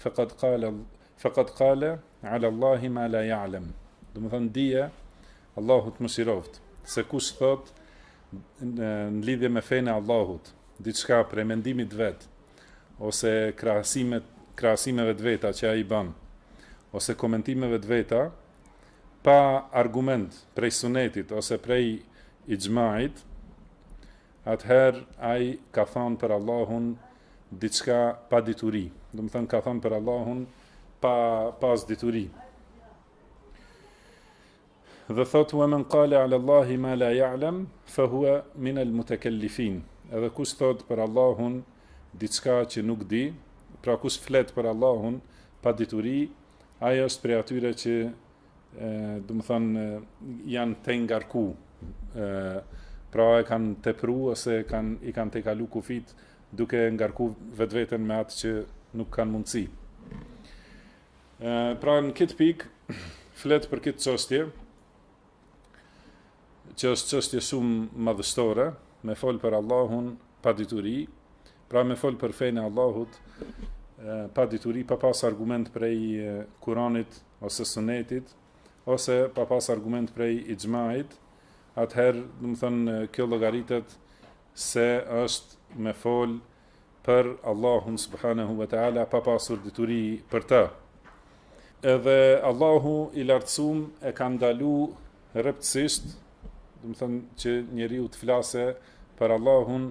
Faqad qala faqad qala ala Allah ma la ya'lam. Domethënë dije Allahu të mëshiroftë, se kush thotë në lidhje me fenë e Allahut diçka prej mendimit vet ose krahasimet krahasimeve të veta që ai ban ose komentimeve të veta pa argument prej sunetit ose prej ixhmait, Atëherë ai ka thon për Allahun diçka pa dituri, domethënë ka thon për Allahun pa pas dituri. Dhe thotë wa man qala ala Allahi ma la ya'lam fa huwa min al mutakallifin. Edhe kush thotë për Allahun diçka që nuk di, pra kush flet për Allahun pa dituri, ai është prej atyre që Domethënë janë të ngarku. ë Pra e kanë tepru ose kanë i kanë tejkalu kufijtë duke ngarku vetveten me atë që nuk kanë mundësi. ë Pra në këtë pikë flet për këtë çështje që është çështje shumë madhështore, me fol për Allahun pa dituri, pra me fol për fenë e Allahut pa dituri, pa pas argument prej Kuranit ose sunetit, ose pa pas argument prej ixhmait, atëherë, domethënë, kjo llogaritet se është me fol për Allahun subhanahu wa ta'ala pa pasur dituri për të. Edhe Allahu i lartësum e ka ndalu rreptësisht, domethënë që njeriu të flase për Allahun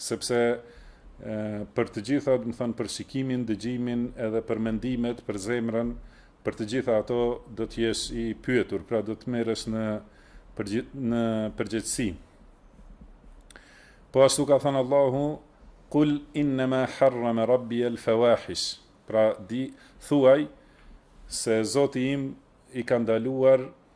Sepse për të gjitha, domethënë për shikimin, dëgjimin, edhe për mendimet, për zemrën, për të gjitha ato do të jesh i pyetur, pra do të merresh në përgjith, në përgjegjësi. Po ashtu ka thonë Allahu, "Kul innama harrama rabbi al-fawahish." Pra di thuaj se Zoti im i ka ndaluar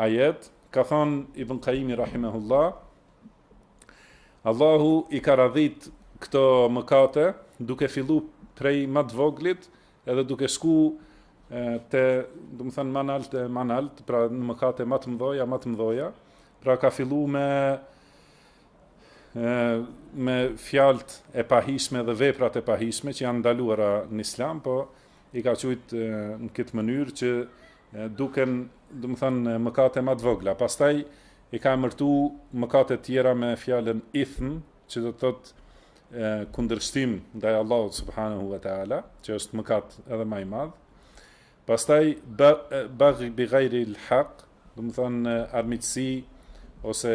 ajet, ka thonë Ibn Qayimi rahimehullah, Allahu i ka radhit këto mëkate, duke fillu prej ma të voglit, edhe duke shku te, domethënë ma nalt e ma nalt, pra në mëkate ma të mdhoja, ma të mdhoja, pra ka fillu me me fjalët e pahijshme dhe veprat e pahijshme që janë ndaluara në Islam, po i ka qujt në këtë mënyrë që duken, domethënë, mëkate ma të vogla. Pastaj i ka emërtu mëkate të tjera me fjalën ithm, që do të thotë kundërshtim ndaj Allahut subhanahu wa taala, që është mëkat edhe ma i madh. Pastaj baghi bi ghairi al-haq, domethënë armiqësi ose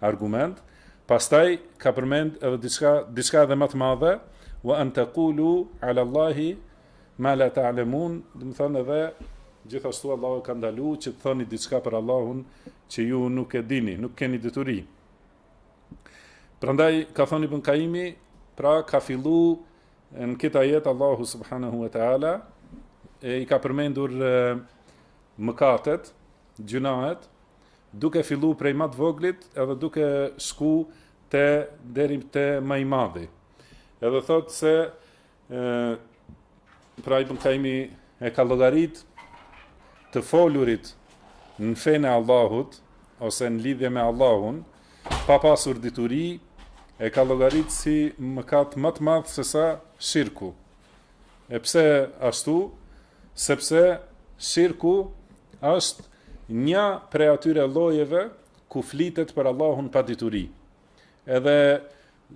argument, pastaj ka përmend edhe diçka, diçka edhe më të madhe, wa an taqulu ala Allahi ma la ta'lamun, domethonë edhe gjithashtu Allahu ka ndalu që të thoni diçka për Allahun që ju nuk e dini, nuk keni dituri. Prandaj ka thonë Ibn Kajimi, pra ka fillu në këtë ajet Allahu subhanahu wa taala e i ka përmendur mëkatet, gjynahet, Duke fillu prej ma të voglit edhe duke shku te deri te ma i madhi. Edhe thotë se e, pra Ibn Kajimi e ka llogarit të folurit në fenë e Allahut, ose në lidhje me Allahun, pa pasur dituri, e ka llogarit si mëkat ma të madh sesa shirku. E pse ashtu? Sepse shirku është një prej atyre llojeve ku flitet për Allahun pa dituri. Edhe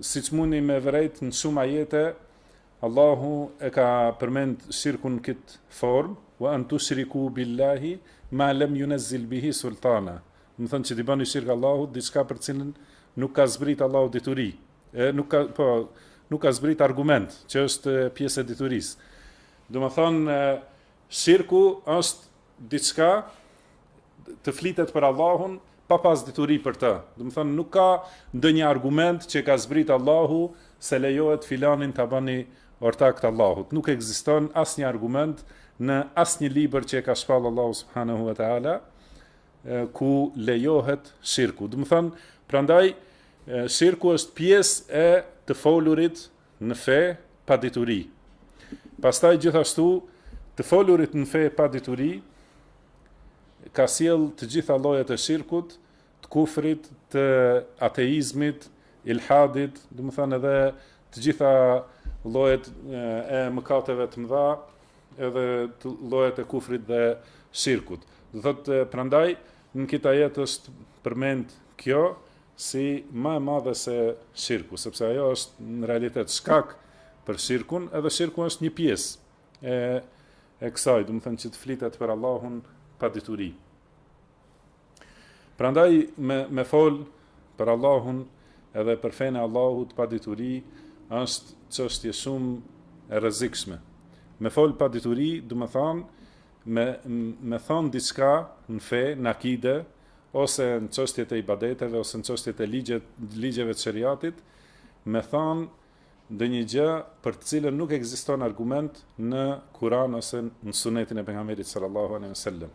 siç mundni me vërejt në shumë ajete, Allahu e ka përmend shirkun në këtë formë, wa an tushriku billahi ma lam yunezzil bihi sultana. Domethonë që t'i boni shirk Allahut diçka për cilën nuk ka zbrit Allahu dituri. E, nuk ka, po, nuk ka zbrit argument, që është pjesë e diturisë. Domethonë, shirku është diçka të flitet për Allahun, pa pas dituri për të. Domethonë, nuk ka ndonjë argument që e ka zbrit Allahu se lejohet filanin ta bëni ortak të Allahut. Nuk ekziston asnjë argument në asnjë libër që e ka shpall Allahu subhanahu wa ta'ala, ku lejohet shirku. Domethanë, prandaj, shirku është pjesë e të folurit në fe pa dituri. Pastaj gjithashtu, të folurit në fe pa dituri, ka sjell të gjitha llojet e shirkut, të kufrit, të ateizmit, ilhadit, domethanë edhe të gjitha llojet e mëkateve të mëdha, edhe të llojet e kufrit dhe shirkut. Do thotë prandaj në këtë ajet është përmend kjo si ma e madhe se shirku, sepse ajo është në realitet shkak për shirkun, edhe shirku është një pjesë e e kësaj, domethonë që të flitet për Allahun pa dituri. Prandaj me me fol për Allahun edhe për fenë e Allahut pa dituri është çështje shumë e rrezikshme. Me fol pa dituri domethonë me me thonë diçka në fe, në akide ose në çështjet e ibadeteve ose në çështjet e ligjet ligjeve të sheriatit, me thonë ndonjë gjë për të cilën nuk ekziston argument në Kur'an ose në Sunetin e pejgamberit sallallahu alejhi wasallam.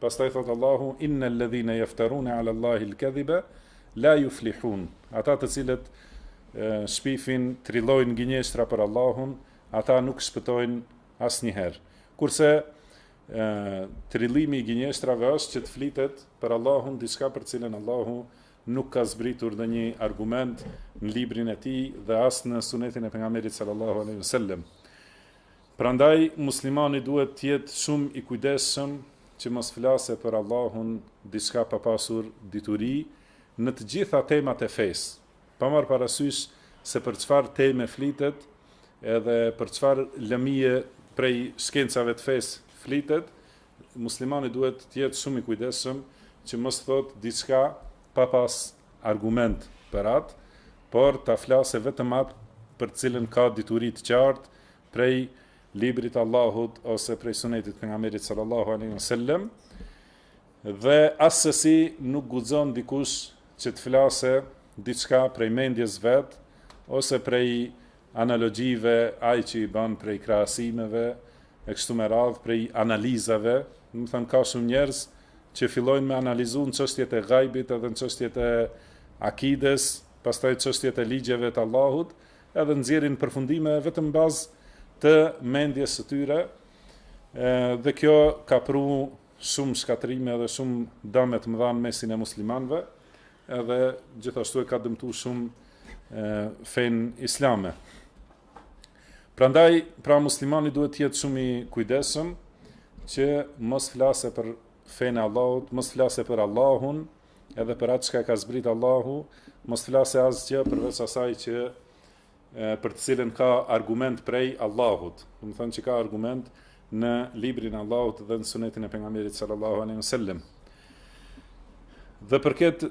Pastaj thotë Allahu inna alladhina yaftarun ala Allahi alkadhiba la yuflihun. Ata të cilët shpifin, trillojnë gënjeshtra për Allahun, ata nuk shpëtojnë asnjëherë. Kurse trillimi i gënjeshtrave është që të flitet për Allahun diçka për të cilën Allahu nuk ka zbritur ndonjë argument në librin e tij dhe as në sunetin e pejgamberit sallallahu aleyhi sallam. Prandaj muslimani duhet të jetë shumë i kujdesshëm që mos flasë për Allahun diçka pa pasur dituri në të gjitha temat e fesë, pa marrë parasysh se për çfarë teme flitet edhe për çfarë lëmie prej shkencave të fesë flitet, muslimani duhet të jetë shumë i kujdesshëm që mos thotë diçka pa pas argument për atë, por ta flasë vetëm atë për të cilën ka dituri të qartë prej librit të Allahut ose prej sunetit të pejgamberit sallallahu alaihi wasallam dhe assesi nuk guxon dikush që të flasë diçka prej mendjes vet ose prej analogjive ai që i bën prej krahasimeve e kështu me radhë prej analizave, domethënë ka shumë njerëz që fillojnë me analizu në çështjet e gajbit edhe në çështjet e akides, pastaj çështjet e ligjeve të Allahut, edhe nxjerrin përfundime vetëm n'bazë të mendjes së tyre, dhe kjo ka pru shumë shkatërrime dhe shumë dame të mëdha në mesin e muslimanëve, edhe gjithashtu e ka dëmtu shumë fenë islame. Prandaj, pra muslimani duhet të jetë shumë i kujdesshëm që mos flasë për fenë e Allahut, mos flasë për Allahun, edhe për atë çka ka zbrit Allahu, mos flasë asgjë përveç asaj që e, për të cilën ka argument prej Allahut. Domethonë që ka argument në librin e Allahut dhe në sunetin e pejgamberit sallallahu alaihi wasallam. Dhe për këtë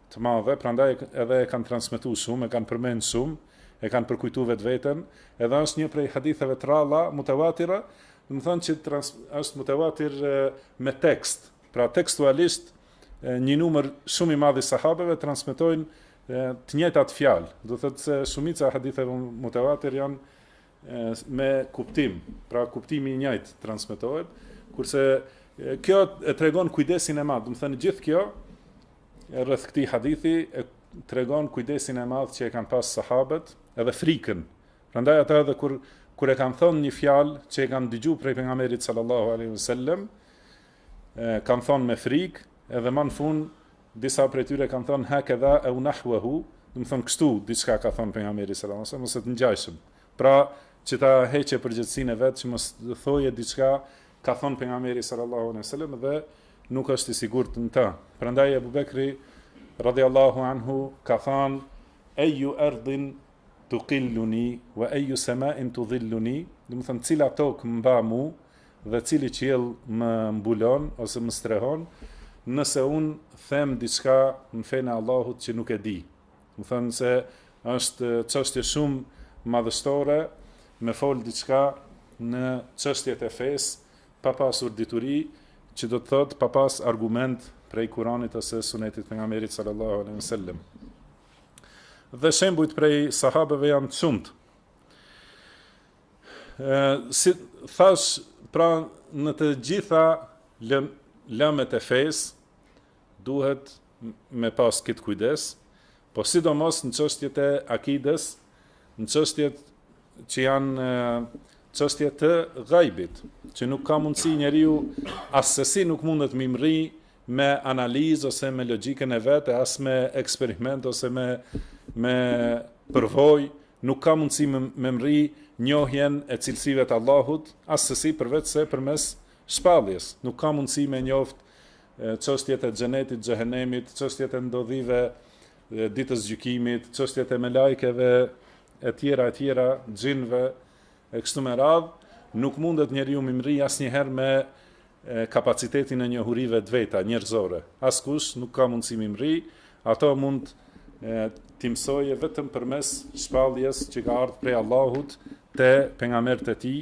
të madhe, prandaj edhe e kanë transmetu shumë, e kanë përmend shumë, e kanë përkujtu vetveten, edhe është një prej haditheve të rralla, mutawatira, domethonë që trans, është mutawatir me tekst. Pra tekstualisht një numër shumë i madh i sahabeve transmetojnë të njëjtat fjalë. Domethonë se shumica e haditheve mutawatir janë me kuptim, pra kuptimi i njëjtë transmetohet, kurse kjo e tregon kujdesin e madh. Domethonë gjithë kjo Rreth këtij hadithi e tregon kujdesin e madh që e kanë pas sahabët, edhe frikën. Prandaj ata edhe kur kur e kanë thënë një fjalë që e kanë dëgju prej pejgamberit sallallahu alaihi wasallam, kanë thënë me frikë, edhe më në fund disa prej tyre kanë thënë hakadha au nahwahu, domethonë kështu diçka ka thënë pejgamberi sallallahu alaihi wasallam ose të ngjashëm. Pra, që ta heqe përgjegjësinë e vet, që mos thoje diçka ka thënë pejgamberi sallallahu alejhi wasallam dhe nuk është i sigurt në ta. Prandaj Abu Bekri radhiyallahu anhu ka thënë ayu ardin tuqilluni wa ayu sama'in tudhilluni, domethënë cila tokë më mba mu dhe cili qiell më mbulon ose më strehon, nëse un them diçka në fenë e Allahut që nuk e di. Domethënë se është çështje shumë madhështore me fol diçka në çështjet e fesë pa pasur dituri, që do të thotë pa pas argument prej Kuranit ose Sunetit pejgamberit sallallahu alaihi wasallam. Dhe shembujt prej sahabeve janë të shumtë. Ë si thash pra në të gjitha lëmet e fesë Duhet me pas kit kujdes, po sidomos në çështjet e akides, në çështjet që janë çështje të ghaibit, që nuk ka mundësi njeriu assesi nuk mundet me mrri me analizë ose me logjikën e vet, as me eksperiment ose me me përvojë, nuk ka mundësi me, me mrri njohjen e cilësive të Allahut, assesi përveç se përmes shpalljes, nuk ka mundësi me njoft çështjet e xhenetit, xhehenemit, çështjet e ndodhive, ditës gjykimit, çështjet e melajkeve, e tjera, e tjera, xhinve, e kështu me radhë, nuk mundet njeriu m'i mrri asnjëherë me kapacitetin e njohurive të veta, njerëzore. Askush nuk ka mundësi m'i mrri, ato mund t'i msoje vetëm përmes shpalljes që ka ardhë prej Allahut te pejgamberët e tij,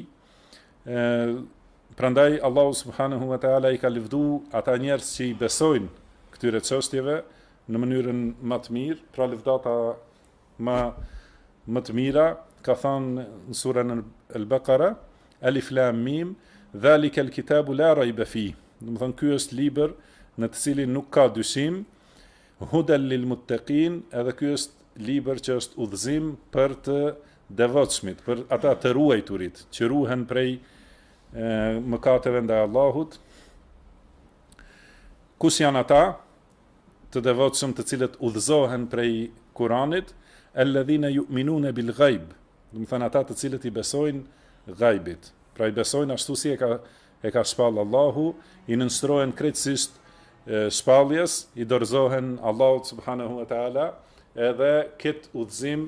Prandaj Allahu subhanahu wa taala i ka lëvdu ata njerëz që i besojnë këtyre çështjeve në mënyrën më të mirë, pra lëvdata më më të mira, ka thënë në surën Al-Baqara, Alif Lam Mim, Dhalika al-kitabu la rayba fi. Domethënë ky është libër në të cilin nuk ka dyshim, Hudan lil muttaqin, edhe ky është libër që është udhëzim për të devotshmit, për ata të ruajturit, që ruhen prej mëkateve ndaj Allahut, kush janë ata të devotshëm të cilët udhëzohen prej Kur'anit, alladhina yu'minuna bil ghaib, domethënë ata të cilët i besojnë ghaibit. Pra i besojnë ashtu si e ka e ka shpall Allahu, i nënshtrohen krejtësisht shpalljes, i dorëzohen Allahut subhanahu wa taala, edhe këtë udhëzim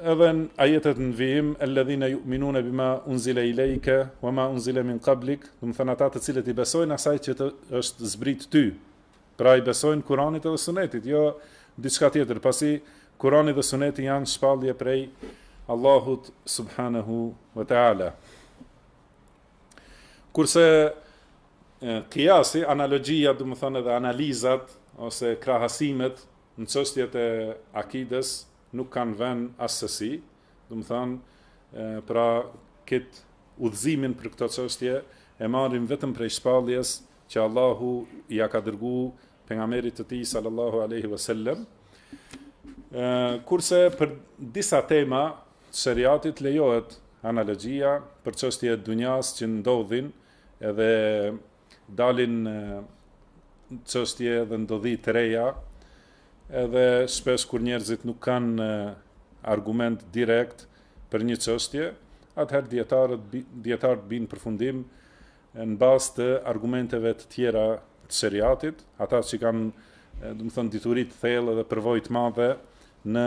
Edhe në ajetet në vijim, Elladhina yu'minuna bima unzila ilayka wama unzila min qablik, domethonë ata të cilët i besojnë asaj që të është zbrit ty. Pra i besojnë Kur'anit dhe Sunetit, jo diçka tjetër, pasi Kur'ani dhe Suneti janë shpallje prej Allahut subhanahu wa ta'ala. Kurse qiyasi, analogjia, domethonë edhe analizat ose krahasimet në çështjet e akidës nuk kanë vend assesi, domethonë, pra këtë udhëzimin për këto çështje e marrim vetëm prej shpalljes që Allahu ia ka dërgu pejgamberit të tij sallallahu alaihi wasallam. Kurse për disa tema të shariatit lejohet analogjia për çështje të dunjas që ndodhin edhe dalin çështje dhe ndodhi të reja, edhe shpesh kur njerëzit nuk kanë argument direkt për një çështje, atëherë dietarët dietarët bin përfundim në bazë të argumenteve të tjera të shariatit, ata që kanë, domethonë, dituri të thellë dhe përvojë të madhe në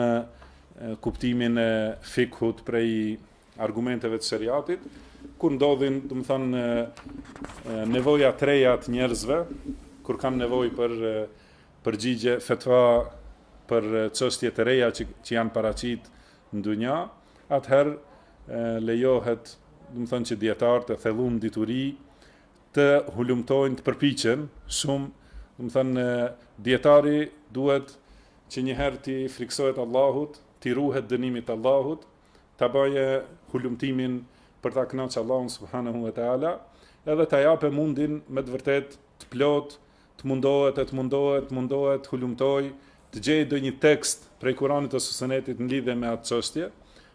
kuptimin e fikhut prej argumenteve të sheriatit, kur ndodhin, domethonë, nevoja të reja të njerëzve, kur kanë nevojë për përgjigje fetva për çështje të reja që, që janë paraqit në dunja, atëherë lejohet, domethonë që dietarët e thellë në dituri të hulumtojnë, të përpiqen shumë, domethonë dietari duhet që një herë t'i friksohet Allahut, t'i ruhet dënimit të Allahut, ta bajë hulumtimin për ta kënaqë Allahun subhanahu wa taala, edhe ta japë mundin me të vërtetë të plotë, të mundohet, të mundohet, të mundohet, të hulumtojë, të gjejë ndonjë tekst prej Kuranit ose Sunetit në lidhe me atë çështje,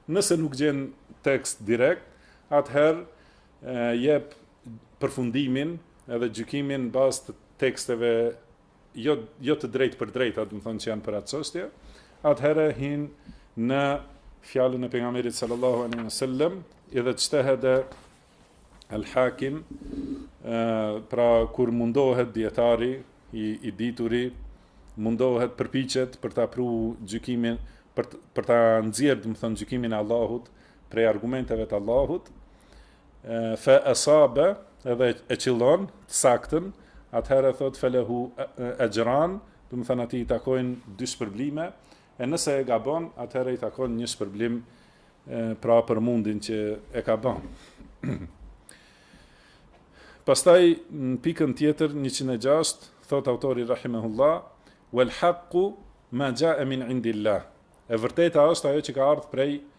nëse nuk gjen tekst direkt, atëherë jep përfundimin edhe gjykimin bazë të teksteve jo jo të drejtpërdrejta, domethonë që janë për atë çështje, atëherë hin në fjalën e pejgamberit sallallahu alaihi wasallam, idhextehede el hakim pra kur mundohet dietari i i dituri mundohet përpiqet për ta pru gjykimin për për ta nxjerr domethonë gjykimin e Allahut prej argumenteve të Allahut Fe esabe edhe e qëllon të saktën, atëherë thot felehu e gjëran, domethënë atij i takojnë dy shpërblime, e nëse e gabon, atëherë i takojnë një shpërblim pra për mundin që e ka bo. Pastaj në pikën tjetër 106 thot autori rahimehullah wal haqu ma jaa min indillah. E vërteta është ajo që ka ardhur prej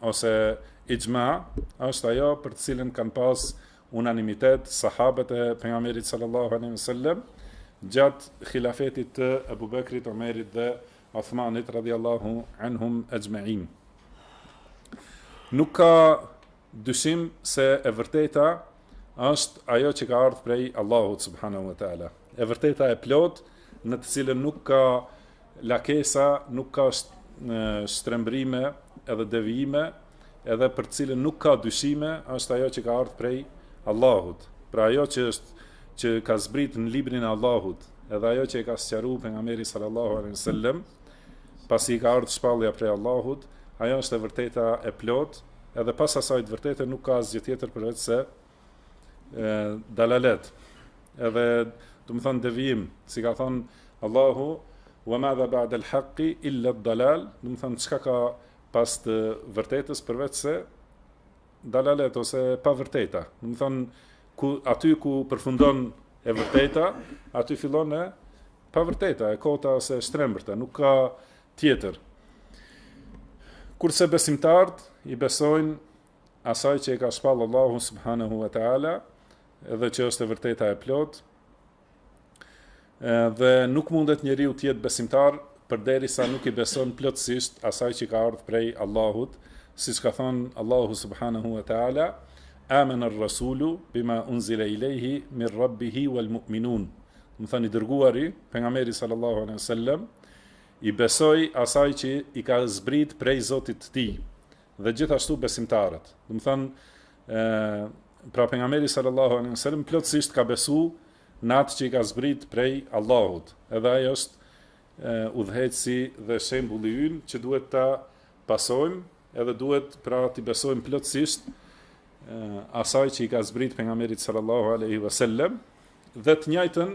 ose ixhma është ajo për të cilën kanë pas unanimitet sahabët e pejgamberit sallallahu alaihi wasallam gjatë hilafetit të Abu Bekrit, Omerit dhe Uthmanit radhiyallahu anhum ajma'in. Nuk ka dyshim se e vërteta është ajo që ka ardhur prej Allahut subhanahu wa taala. E vërteta e plotë në të cilën nuk ka Lakesa nuk ka shtrembërime edhe devijime, edhe për të cilën nuk ka dyshime, është ajo që ka ardhur prej Allahut. Pra ajo që është që ka zbrit në librin e Allahut, edhe ajo që e ka sqaruar pejgamberi sallallahu alaihi wasallam, pasi i ka ardhur shpallja prej Allahut, ajo është e vërteta e plotë, edhe pas asaj të vërtete nuk ka asgjë tjetër përveç se dalalet edhe domethonë devijim si ka thonë Allahu wa ma dha ba'da al-haqqi illa ad-dalal domethonë çka ka pas të vërtetës përveç se dalalet ose e pavërteta domethonë ku aty ku përfundon e vërteta aty fillon e pavërteta e kota ose e shtrembërta nuk ka tjetër kurse besimtarët i besojnë asaj që e ka shpall Allahu subhanahu wa taala dhe që është e vërteta e plotë dhe nuk mundet njeriu të jetë besimtar përderisa nuk i beson plotësisht asaj që ka ardhur prej Allahut siç ka thënë Allahu subhanahu wa taala amana ar-rasulu bima unzila ilayhi min rabbih wal mu'minun domethonë i dërguari pejgamberi sallallahu alaihi wasallam i besoi asaj që i ka zbrit prej Zotit të tij dhe gjithashtu besimtarët. Domethonë, ë pra pejgamberi sallallahu alaihi wasallam plotësisht ka besu në atë që i ka zbrit prej Allahut. Edhe ai është udhëheqësi dhe shembulli ynë që duhet ta pasojmë, edhe duhet pra t'i besojmë plotësisht asaj që i ka zbrit pejgamberit sallallahu alaihi wasallam dhe të njëjtën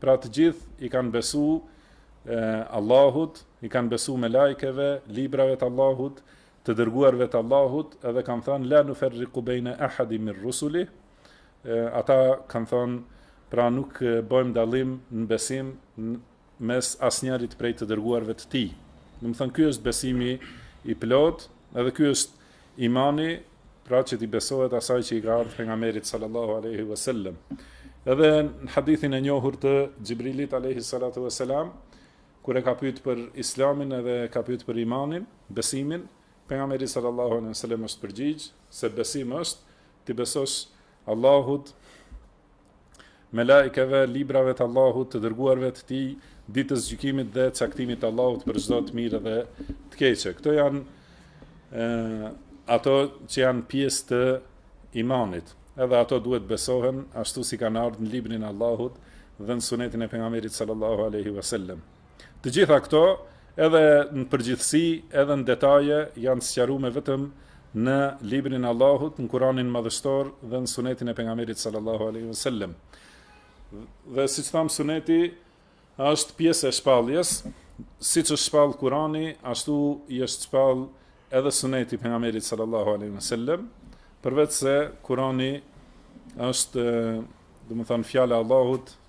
Pra të gjithë i kanë besu e, Allahut, i kanë besu melaikeve, librave të Allahut, të dërguarve të Allahut, edhe kanë thënë, la nuferriku bejne ahadin min rusulih, e, ata kanë thënë, pra nuk bëjmë dallim në besim në mes asnjërit prej të dërguarve të tij. Domethënë, ky është besimi i plotë, edhe ky është imani pra që t'i besohet asaj që i ka ardhë pejgamberit sallallahu alaihi wasallam. Edhe në hadithin e njohur të Xhibrilit alaihi salatu wasalam, kur e ka pyet për Islamin edhe ka pyet për imanin, besimin, pejgamberi sallallahu alaihi wasallam është përgjigj se besim është t'i besosh Allahut Melaikeve, librave të Allahut, të dërguarve të Tij, ditës gjykimit dhe caktimit të Allahut për çdo të mirë dhe të keqe. Këto janë ë ato që janë pjesë të imanit. Edhe ato duhet besohen ashtu si kanë ardhë në librin e Allahut dhe në sunetin e pejgamberit sallallahu alaihi wasallam. Të gjitha këto, edhe në përgjithësi, edhe në detaje, janë sqarume vetëm në librin e Allahut, në Kur'anin madhështor dhe në Sunetin e pejgamberit sallallahu alaihi wasallam. Dhe siç thamë Suneti është pjesë e shpalljes, siç është shpall Kur'ani, ashtu i është shpall edhe Suneti pejgamberit sallallahu alaihi wasallam, përveç se Kur'ani është, domethënë fjala e Allahut,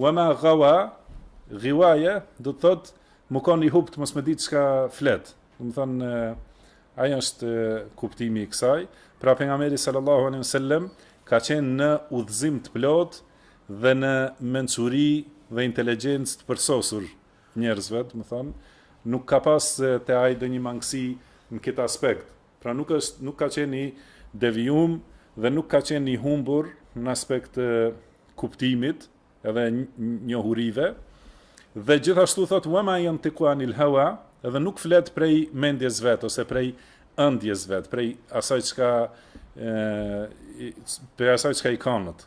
Wa ma gawa, ghiwaja, do të thotë, me kon i hupt, mos me dit çka flet. Domethënë, ajo është kuptimi i kësaj. Pra pejgamberi sallallahu alaihi wasallam, ka qenë në udhëzim të plotë dhe në mençuri dhe inteligjencë të përsosur njerëzve, domethënë, nuk ka pas te ai ndonjë mangësi në këtë aspekt. Pra nuk është, nuk ka qenë i devijum dhe nuk ka qenë i humbur në aspekt të kuptimit edhe njohurive. Dhe gjithashtu thotë wa ma yantiqu anil hawa, edhe nuk flet prej mendjes vet ose prej ëndjes vet, prej asaj çka ë prej asaj çka i kandet.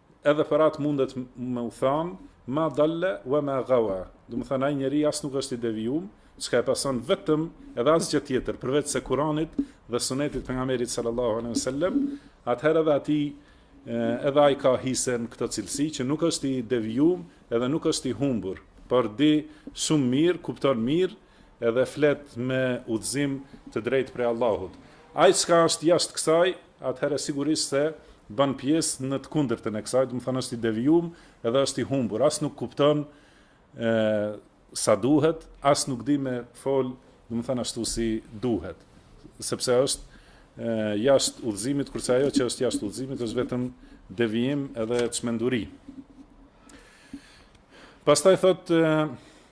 Edhe për atë mundet me u than, ma dalle wa ma gawa, domethënë ai njeri as nuk është i devijum, çka e pason vetëm edhe asgjë tjetër përveç se Kuranit dhe Sunetit të pejgamberit sallallahu alaihi wasallam, atëherë edhe atij edhe ai ka hise në këtë cilësi që nuk është i devijum edhe nuk është i humbur, por di shumë mirë, kupton mirë Edhe flet me udhëzim të drejtë prej Allahut. Ai çka është jashtë kësaj, atëherë sigurisht se bën pjesë në të kundërtën e kësaj, domethënë është i devijum dhe është i humbur, as nuk kupton ë sa duhet, as nuk di me fol, domethënë ashtu si duhet, sepse është jashtë udhëzimit, kurse ajo që është jashtë udhëzimit është vetëm devijim edhe çmenduri. Pastaj thotë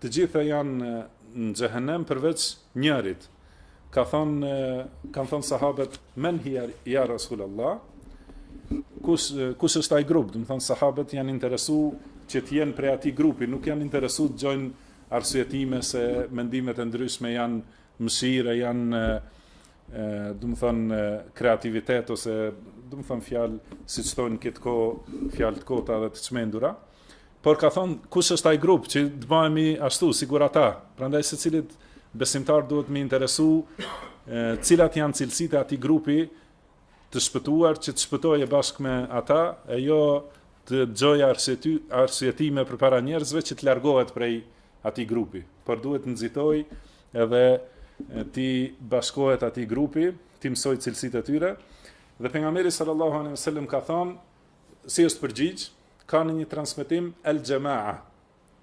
Të gjitha janë në xhehenem përveç njërit. Ka thonë kanë thonë sahabët men hiya ya rasulullah. Kush kush është ai grup? Domethënë sahabët janë interesuar që të jenë prej atij grupi, nuk janë interesuar të gjojnë arsyetime se mendimet e ndryshme janë mëshirë, janë domethënë kreativitet ose domethënë fjalë siç thonë këtë kohë fjalë të kota dhe të çmendura. Por ka thonë, kush është ai grup që të bëhemi ashtu sikur ata? Prandaj secilit besimtar duhet me i interesu cilat janë cilësitë e atij grupi të shpëtuar që të shpëtojë bashkë me ata e jo të gjojë arsyeti, arsyetime përpara njerëzve që të largohet prej atij grupi, por duhet të nxitojë edhe t'i bashkohet atij grupi, t'i mësojë cilësitë e tyre, dhe pejgamberi sallallahu alejhi ve sel-lem ka thonë, Si është përgjigj? Ka në një transmetim El Xhema'a,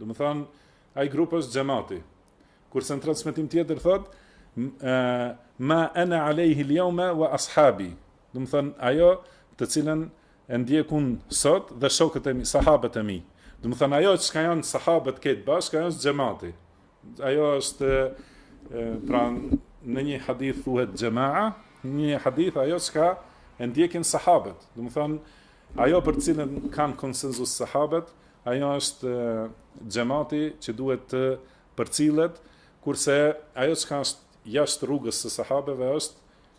domethënë, ai grup është Xhemati. Kurse në transmetim tjetër thotë, ma ene alejhi ljome wa ashabi, domethënë, ajo të cilën e ndjek unë sot dhe shokët e mi, sahabët e mi. Domethënë, ajo çka janë sahabët këtë bashkë, ajo është Xhemati. Ajo është pra në një hadith thuhet xhemaa, në një hadith ajo çka e ndjekin sahabët. Domethënë ajo për të cilën kanë konsensus sahabët, ajo është xhemati që duhet të përcillet, kurse ajo çka është jashtë rrugës së sahabëve është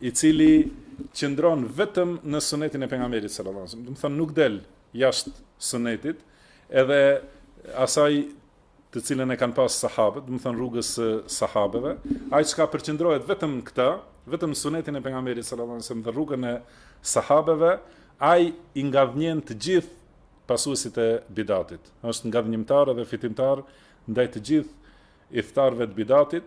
i cili qëndron vetëm në sunetin e pejgamberit sallallahu alajhi wasallam. Domethënë nuk del jashtë sunetit, edhe asaj të cilën e kanë pas sahabët, domethënë rrugës së sahabëve, ai çka përqendrohet vetëm këtë, vetëm sunetin e pejgamberit sallallahu alajhi wasallam dhe rrugën e sahabëve, ai i ngadhënjen të gjithë pasuesit e bidatit. Është ngadhënjimtar dhe fitimtar ndaj të gjithë ithtarëve të bidatit.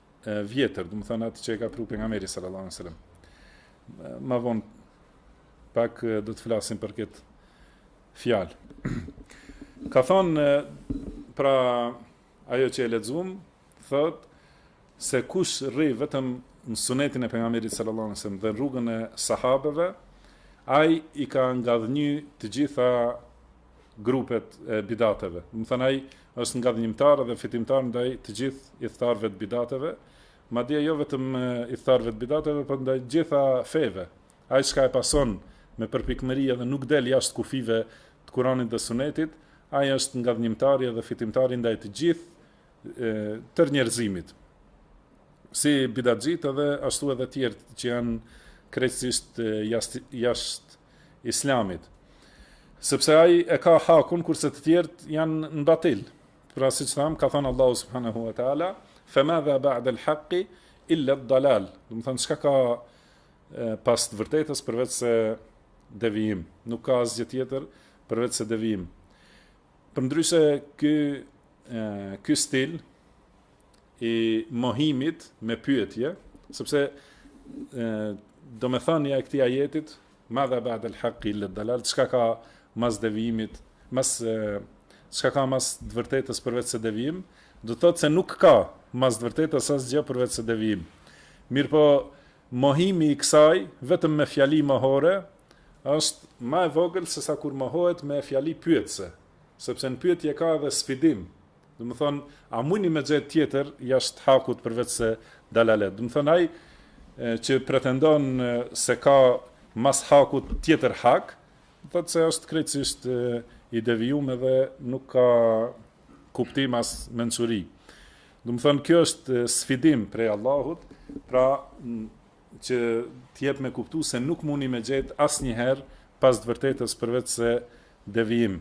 vjetër, domethënë atë që e ka pru pejgamberi sallallahu alajhi wasallam. Ma vonë pak do të flasim për këtë fjalë. Ka thonë pra ajo që e lexuam, thotë se kush rri vetëm në sunetin e pejgamberit sallallahu alajhi wasallam dhe në rrugën e sahabëve, ai i ka ngadhnjy të gjitha grupet e bidateve. Domethënë ai është ngadhënjimtar dhe fitimtar ndaj të gjithë ithtarëve të bidateve, madje jo vetëm ithtarëve të bidateve, por po ndaj të gjitha feve. Ai çka e pason me përpikëri edhe nuk del jashtë kufijve të kuranit dhe sunetit, ai është ngadhënjimtari edhe fitimtari ndaj të gjithë tërë njerëzimit. Si bidatxhitë edhe ashtu edhe tjerët që janë krejtësisht jashtë jashtë Islamit. Sepse ai e ka hakun kurse të tjerët janë në batil. Pra siç tham, ka thënë Allahu subhanahu wa taala, "Fa madha ba'd al-haqqi illa ad-dalal." Domethënë çka ka pas të vërtetës përveç se devijim. Nuk ka asgjë tjetër përveç se devijim. Përndryshe ky ky stil i mohimit me pyetje, sepse ë domethënia e këtij ajetit, madha ba'd al-haqqi illa ad-dalal, çka ka mas devijimit, mas, çka ka mas të vërtetës përveç se devijim, do të thotë se nuk ka mas të vërtetës asgjë përveç se devijim. Mirëpo, mohimi i kësaj, vetëm me fjali mohore, është ma e vogël se sa kur mohohet me fjali pyetëse, sepse në pyetje ka edhe sfidim, Domethënë, a mujni me gjetë tjetër jashtë hakut përveçse dalalet? Domethënë ai që pretendon se ka mas hakut tjetër hak, do të thotë se është krejtësisht i devijum dhe nuk ka kuptim as mençuri. Domethënë kjo është sfidim prej Allahut, pra që të jep me kuptu se nuk muni me gjet asnjëherë pas të vërtetës përveç se devijim.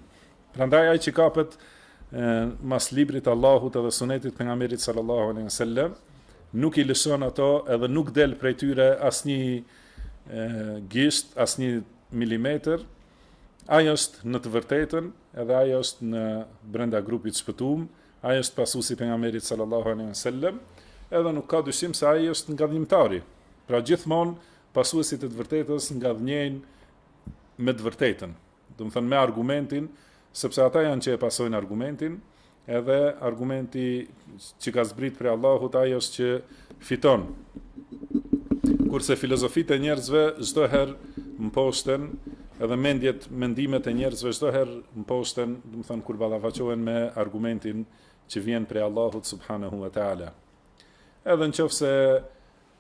Prandaj ai që kapet mas librit Allahut edhe sunetit pejgamberit sallallahu alaihi wasallam nuk i lëshon ato edhe nuk del prej tyre asnjë gisht, asnjë milimetër. Ai është në të vërtetën, edhe ai është në brenda grupit shpëtum, Ai është pasues i pejgamberit sallallahu alaihi wasallam, edhe nuk ka dyshim se ai është ngadhnjimtari. Pra gjithmonë pasuesit e të vërtetës ngadhnjejnë me të vërtetën, domethënë me argumentin, sepse ata janë që e pasojnë argumentin, edhe argumenti që ka zbrit prej Allahut ai është që fiton kurse filozofitë e njerëzve çdo herë mposhten edhe mendjet, mendimet e njerëzve çdo herë mposhten, domethënë kur ballafaqohen me argumentin që vjen prej Allahut subhanahu wa taala. Edhe në qoftë se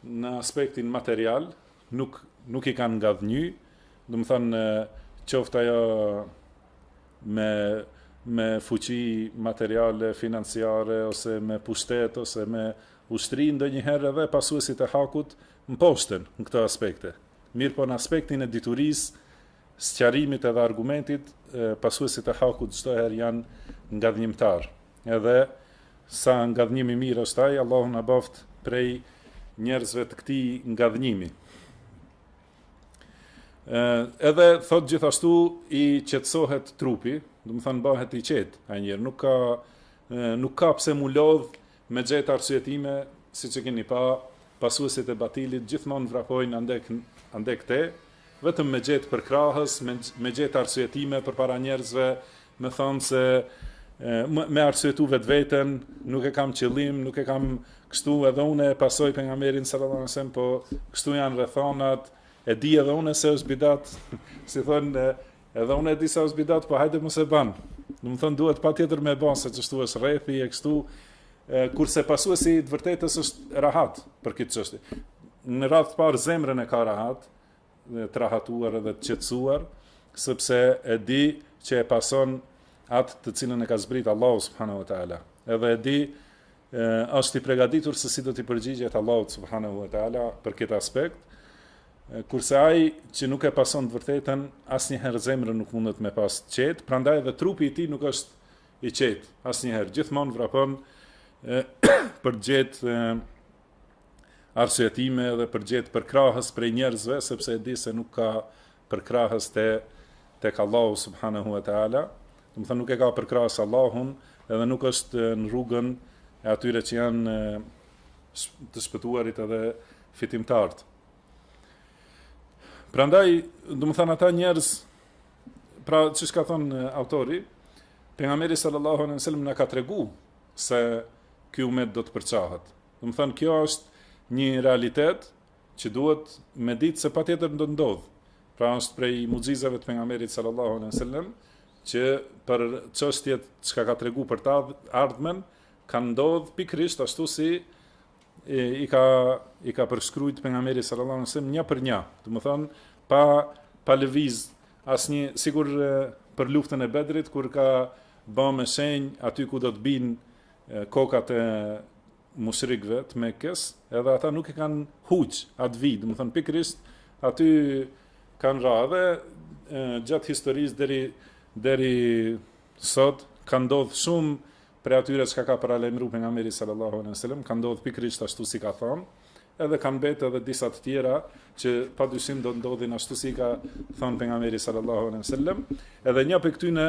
në aspektin material nuk nuk i kanë ngadhnjy, domethënë qoftë ajo me me fuqi materiale, financiare ose me pushtet ose me ushtri ndonjëherë edhe pasuesit e Hakut mposhten në këto aspekte. Mirëpo në aspektin e diturisë, sqarimit edhe argumentit, pasuesit e Hakut çdo herë janë ngadhnjimtarë. Edhe sa ngadhnjim i mirë është ai, Allahu na boftë prej njerëzve të këtij ngadhnjimi. Edhe thot gjithashtu i qetësohet trupi, domethënë bëhet i qetë ai njeri, nuk ka nuk ka pse mu lodh me gjetë arsyetime siç e keni pa pasuesit e batilit gjithmonë vrapojnë andej andej këtej vetëm me gjetë përkrahës, me, me gjetë arsyetime përpara njerëzve, Me thënë se me arsyetu vetveten, nuk e kam qëllim, nuk e kam kështu edhe une e pasoj pejgamberin sallallahu alajhi wasallam, po kështu janë rrethanat, e di edhe une se është bidat, si thonë, edhe une e di se është bidat, po hajde mos e ban, domethënë duhet patjetër me banë, se qështu është rrethi e kështu, e, kurse pasuesi i të vërtetës është rahat për këtë çështje. Në radhë të parë zemrën e ka rahat, të rahatuar edhe të qetësuar, sepse e di që e pason atë të cilën e ka zbrit Allahu subhanahu wa taala. Edhe e di është i pregaditur se si do t'i përgjigjet Allahut subhanahu wa taala për këtë aspekt. Kurse ai që nuk e pason të vërtetën, asnjëherë zemrën nuk mundet me pas të qetë, prandaj edhe trupi i tij nuk është i qetë asnjëherë. Gjithmonë vrapon për të gjetë arsyetime edhe për gjetë përkrahës prej njerëzve, sepse e di se nuk ka përkrahës te tek Allahu subhanahu wa taala, domethonë nuk e ka përkrahës Allahun, edhe nuk është në rrugën e atyre që janë të shpëtuarit edhe fitimtarët. Prandaj, domethonë ata njerëz pra siç ka thon autori, pejgamberi sallallahu alejhi ve sellem na ka tregu se ky umet do të përçahet. Domethënë kjo është një realitet që duhet me ditë se patjetër do të ndodhë. Pra është prej muxhizeve të pejgamberit sallallahu alejhi ve sellem që për çështjet çka ka tregu për të ardhmen kanë ndodhur pikërisht ashtu si e, i ka i ka përshkruajt pejgamberi sallallahu alajhi wasallam një për një, domethonë pa pa lëviz asnjë sikur për luftën e Bedrit kur ka bën me shenj aty ku do të bin kokat e mushrikëve të Mekës, edhe ata nuk e kanë huq atë vijë, domethonë pikërisht aty kanë ra dhe gjatë historisë deri deri sot ka ndodhur shumë Prej atyre çka ka paralajmëru Pejgamberi sallallahu alejhi ve selem ka ndodh pikërisht ashtu si ka thënë, edhe kanë mbet edhe disa të tjera që pa dyshim do të ndodhin ashtu si ka thënë Pejgamberi sallallahu alejhi ve selem, edhe një prej këtyre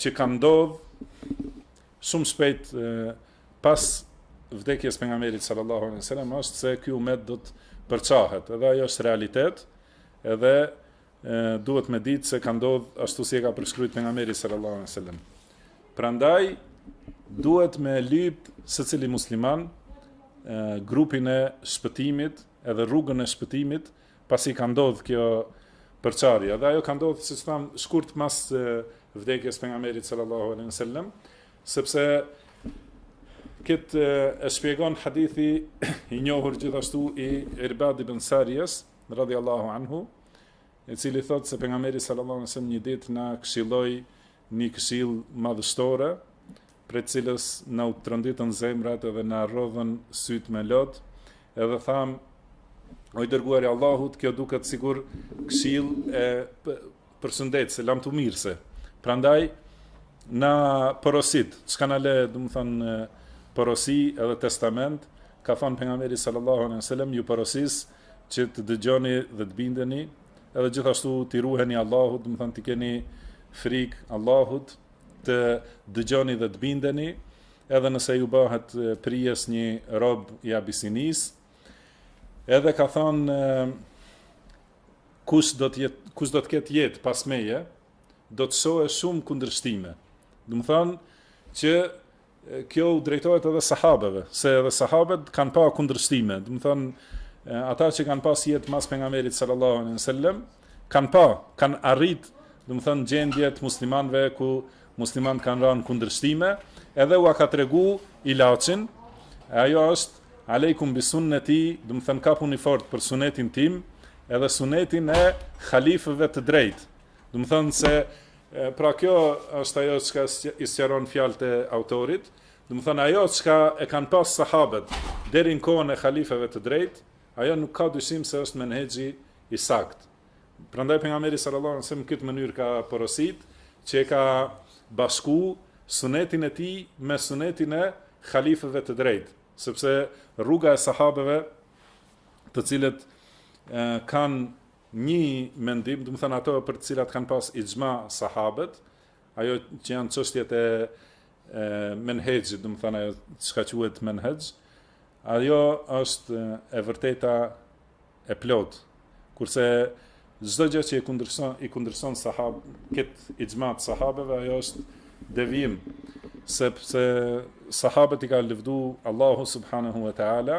që ka ndodh shumë shpejt pas vdekjes Pejgamberit sallallahu alaihi sallam është se ky umet do të përçahet edhe ajo është realitet edhe duhet me ditë se ka ndodh ashtu si e ka përshkruajt pejgamberi sallallahu alaihi wasallam. Prandaj duhet me lyp secili musliman grupin e shpëtimit edhe rrugën e shpëtimit pasi ka ndodh kjo përçarje. Dhe ajo ka ndodh siç tham shkurt mas vdekjes pejgamberit sallallahu alaihi wasallam, sepse këtë e shpjegon hadithi i njohur gjithashtu i Irbad ibn Sarjes, radhiyallahu anhu, i cili thotë se pejgamberi sallallahu alaihi wasallam një ditë na këshilloi një këshill madhështore, prej cilës na u tronditën zemrat dhe na rrodhën sytë me lot, edhe thamë o i dërguari i Allahut, kjo duket sikur këshillë përshëndetëse, lamtumirëse. Prandaj na porosit, çka na le, domethënë porosi edhe testament, ka thënë pejgamberi sallallahu alaihi wasallam ju porosis që të dëgjoni dhe të bindeni, edhe gjithashtu t'i ruheni Allahut, domethënë t'i keni frikë Allahut, të dëgjoni dhe të bindeni, edhe nëse ju bëhet prijes një rob i Abisinisë, edhe ka thënë, kush do të jetë kush do të ketë jetë pas meje do të shohë shumë kundërshtime. Domethënë që Kjo u drejtohet edhe sahabeve, se edhe sahabet kanë pa kundërshtime, domethënë, ata që kanë pas jetë mas pejgamberit sallallahu alaihi sallam, kanë pa, kanë arrit, domethënë, gjendje të muslimanve ku muslimanët kanë ra në kundërshtime, edhe ua ka tregu ilaçin, e ajo është, alejkum bi sunneti, domethënë, kapuni fort për sunetin tim, edhe sunetin e halifëve të drejtë, Domethënë se pra kjo është ajo çka i sqaron fjalët e autorit, domethënë ajo çka e kanë pas sahabët deri në kohën e halifeve të drejtë, ajo nuk ka dyshim se është menhexhi i saktë. Prandaj pejgamberi sallallahu alajhi wasallam në këtë mënyrë ka porosit që e ka bashku sunetin e tij me sunetin e halifeve të drejtë, sepse rruga e sahabeve të cilët kanë një mendim, domethënë ato për të cilat kanë pas ixhma sahabët, ajo që janë çështjet e menhexhit, domethënë ajo çka quhet menhexh, ajo është e vërteta e plot. Kurse çdo gjë që e kundërson i kundërson sahab, kët ixhma të sahabeve ajo është devijim sepse sahabët i ka lëvdu Allahu subhanahu wa taala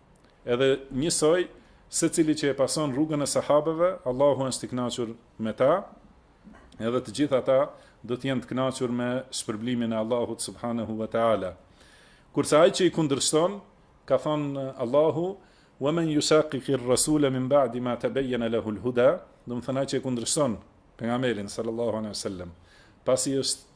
Edhe njësoj secili që e pason rrugën e sahabeve, Allahu është i kënaqur me ta. Edhe të gjithë ata do të jenë të kënaqur me shpërblimin e Allahut subhanahu wa taala. Kurse ai që i kundërshton, ka thënë Allahu, "Wa man yushaqiqi ar-rasula min ba'di ma tabayyana lahu al-huda", domethënë ai që e kundërshton pejgamberin sallallahu alaihi wasallam, pasi është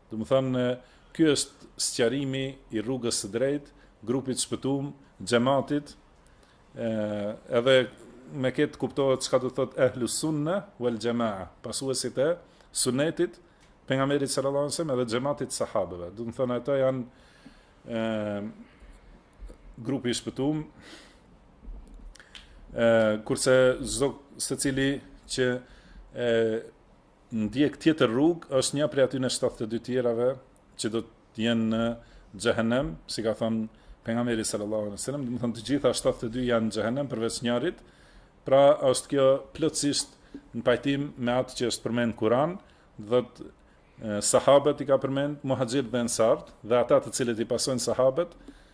Domethënë, ky është sqarimi i Rrugës së Drejtë, grupit Shpëtumë, Xhematit, edhe me këtë kuptohet çka do të thotë Ehlu Sunne wal Xhemaa, pasuesit e Sunnetit, pejgamberit sallallahu alajhi wasallam edhe Xhematit sahabeve. Domethënë ato janë ë grupi i shpëtum. ë kurse çdo secili që e ndjek tjetër rrugë, është një prej atyne shtatëdhjetë e dy tjerave që do të jenë në xhehenem, si ka thënë pejgamberi sallallahu alajhi wasallam, domethënë të gjitha shtatëdhjetë e dy janë në xhehenem përveç njërit. Pra është kjo plotësisht në pajtim me atë që është përmend Kur'an, do të sahabët i ka përmend muhaxhirët dhe ensart dhe ata të cilët i pasojnë sahabët,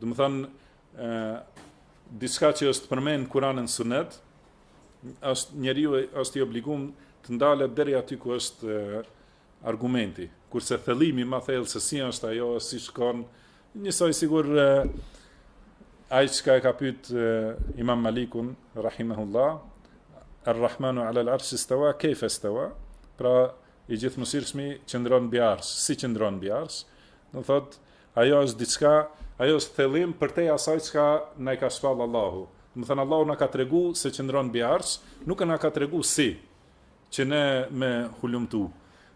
Domethënë ë diçka që është përmend Kur'an e Sunet, është njeriu është i obligum të ndalet deri aty ku është argumenti. Kurse thellimi ma thellë se si është ajo, si shkon, njësoj sikur ai çka e ka pyet Imam Malikun rahimahullah, Ar-Rahmanu 'ala al-'arshi istawa, kayfa istawa? Pra i gjithëmëshirshmi qëndron mbi arsh, si qëndron mbi arsh? Do thotë Ajo është diçka, ajo është thellim përtej asaj çka na e ka shpallë Allahu. Domethënë Allahu na ka tregu se qëndron mbi arsh, nuk na ka tregu si që ne me hulumtu.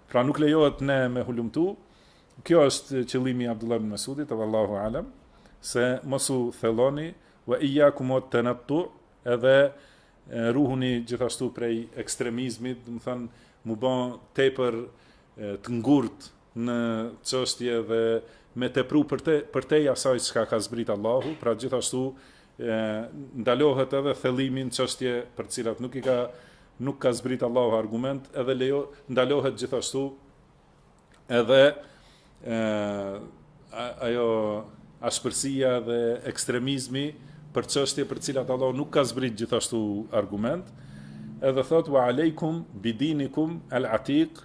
Pra nuk lejohet ne me hulumtu. Ky është qëllimi i Abdullah ibn Mas'udit, Allahu alem, se mos u thelloni wa iyyakum at tanattu, edhe ruhuni gjithashtu prej ekstremizmit, domethënë mu ba tepër të ngurtë në çështje dhe me tepru përtej përtej asaj çka ka zbrit Allahu, pra gjithashtu ndalohet edhe thellimi në çështje për të cilat nuk i ka nuk ka zbrit Allahu argument, edhe lejo ndalohet gjithashtu edhe e, ajo ashpërsia dhe ekstremizmi për çështje për të cilat Allahu nuk ka zbrit gjithashtu argument. Edhe thot wa aleikum bidinikum al-atiq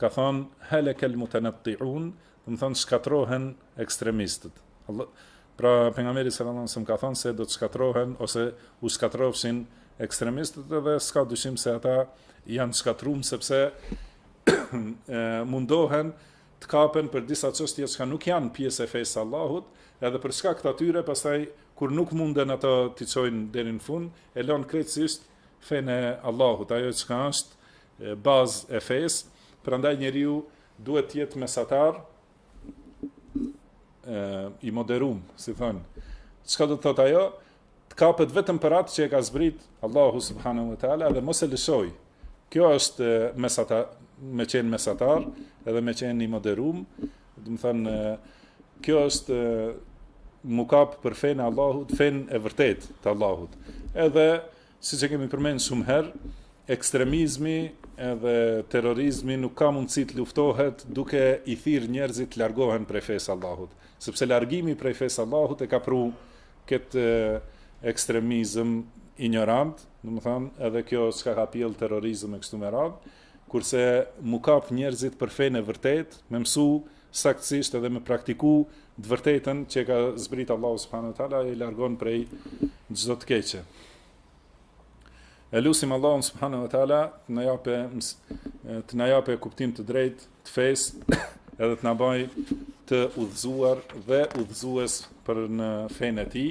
ka thënë halaka al mutanatti'un, domethonë shkatërrohen ekstremistët. Pra pejgamberi sallallahu alajhi wasallam ka thënë se do të shkatërrohen ose u shkatërrofshin ekstremistët dhe s'ka dyshim se ata janë shkatrru sepse mundohen të kapen për disa çështje që nuk janë pjesë e fesë s'Allahut, edhe për shkak të atyre, pastaj kur nuk munden ato t'i çojnë deri në fund, e lënë krejtësisht fenë e Allahut, ajo çka është bazë e fesë, prandaj njeriu duhet të jetë mesatar e, i moderum, si thonë. Çka do të thotë ajo? Të kapet vetëm për atë që e ka zbrit Allahu subhanahu wa ta'ala dhe mos e lëshoj. Kjo është mesata, me qenë mesatar edhe me qenë i moderum, Domethënë kjo është m'u kap për fenë e Allahut, fenë e vërtetë të Allahut. Edhe siç e kemi përmend shumë herë, ekstremizmi edhe terrorizmi nuk ka mundësi të luftohet duke i thirr njerëzit të largohen prej fesë Allahut, sepse largimi prej fesë Allahut e ka pru këtë ekstremizëm injorant, domethanë, edhe kjo çka ka pjellë terrorizëm e kështu me radhë, Kurse m'u kap njerëzit për fenë e vërtetë, me msu saktësisht edhe me praktiku të vërtetën që e ka zbrit Allahu subhanahu wa taala e largon prej çdo të keqe. E lusim Allahun subhanahu wa taala të na japë të na japë kuptim të drejtë të fesë edhe të na bëj të udhëzuar dhe udhëzues për në fenë e tij.